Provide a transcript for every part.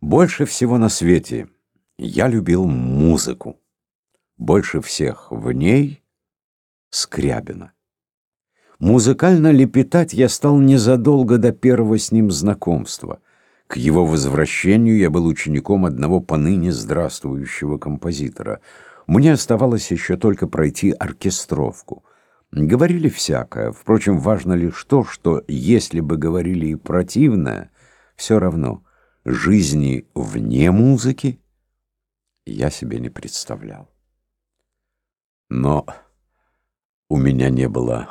Больше всего на свете я любил музыку. Больше всех в ней Скрябина. Музыкально лепетать я стал незадолго до первого с ним знакомства. К его возвращению я был учеником одного поныне здравствующего композитора. Мне оставалось еще только пройти оркестровку. Говорили всякое, впрочем, важно лишь то, что если бы говорили и противное, все равно — жизни вне музыки я себе не представлял. Но у меня не было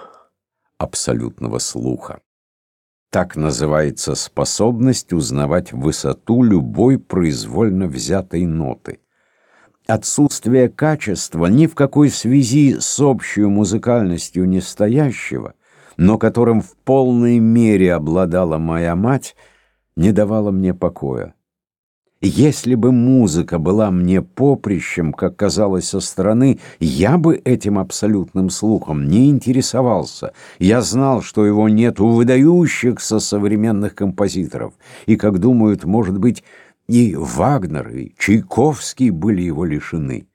абсолютного слуха. Так называется способность узнавать высоту любой произвольно взятой ноты. Отсутствие качества ни в какой связи с общей музыкальностью не стоящего, но которым в полной мере обладала моя мать — не давала мне покоя. Если бы музыка была мне поприщем, как казалось со стороны, я бы этим абсолютным слухом не интересовался. Я знал, что его нет у выдающихся современных композиторов. И, как думают, может быть, и Вагнер, и Чайковский были его лишены.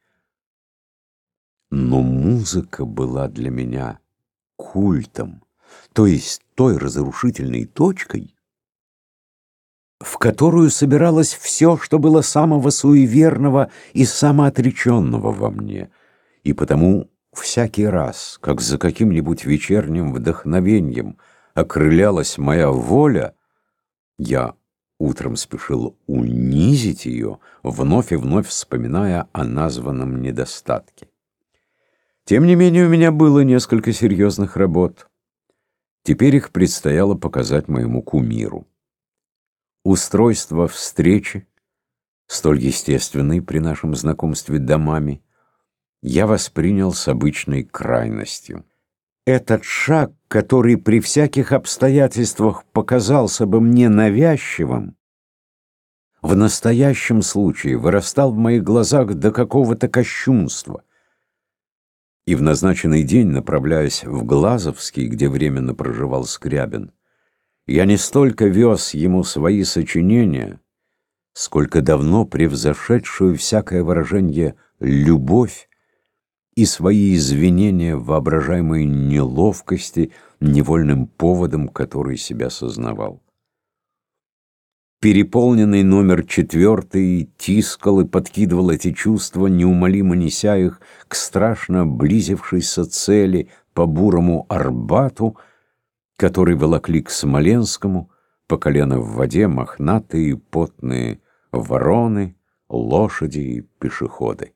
Но музыка была для меня культом, то есть той разрушительной точкой, в которую собиралось все, что было самого суеверного и самоотреченного во мне. И потому всякий раз, как за каким-нибудь вечерним вдохновением окрылялась моя воля, я утром спешил унизить ее, вновь и вновь вспоминая о названном недостатке. Тем не менее, у меня было несколько серьезных работ. Теперь их предстояло показать моему кумиру. Устройство встречи, столь естественной при нашем знакомстве домами, я воспринял с обычной крайностью. Этот шаг, который при всяких обстоятельствах показался бы мне навязчивым, в настоящем случае вырастал в моих глазах до какого-то кощунства. И в назначенный день, направляясь в Глазовский, где временно проживал Скрябин, я не столько вез ему свои сочинения, сколько давно превзошедшую всякое выражение любовь и свои извинения в воображаемой неловкости, невольным поводом, который себя сознавал. Переполненный номер четвертый тискал и подкидывал эти чувства, неумолимо неся их к страшно близившейся цели по бурому Арбату — который волокли к Смоленскому, по колено в воде мохнатые потные вороны, лошади и пешеходы.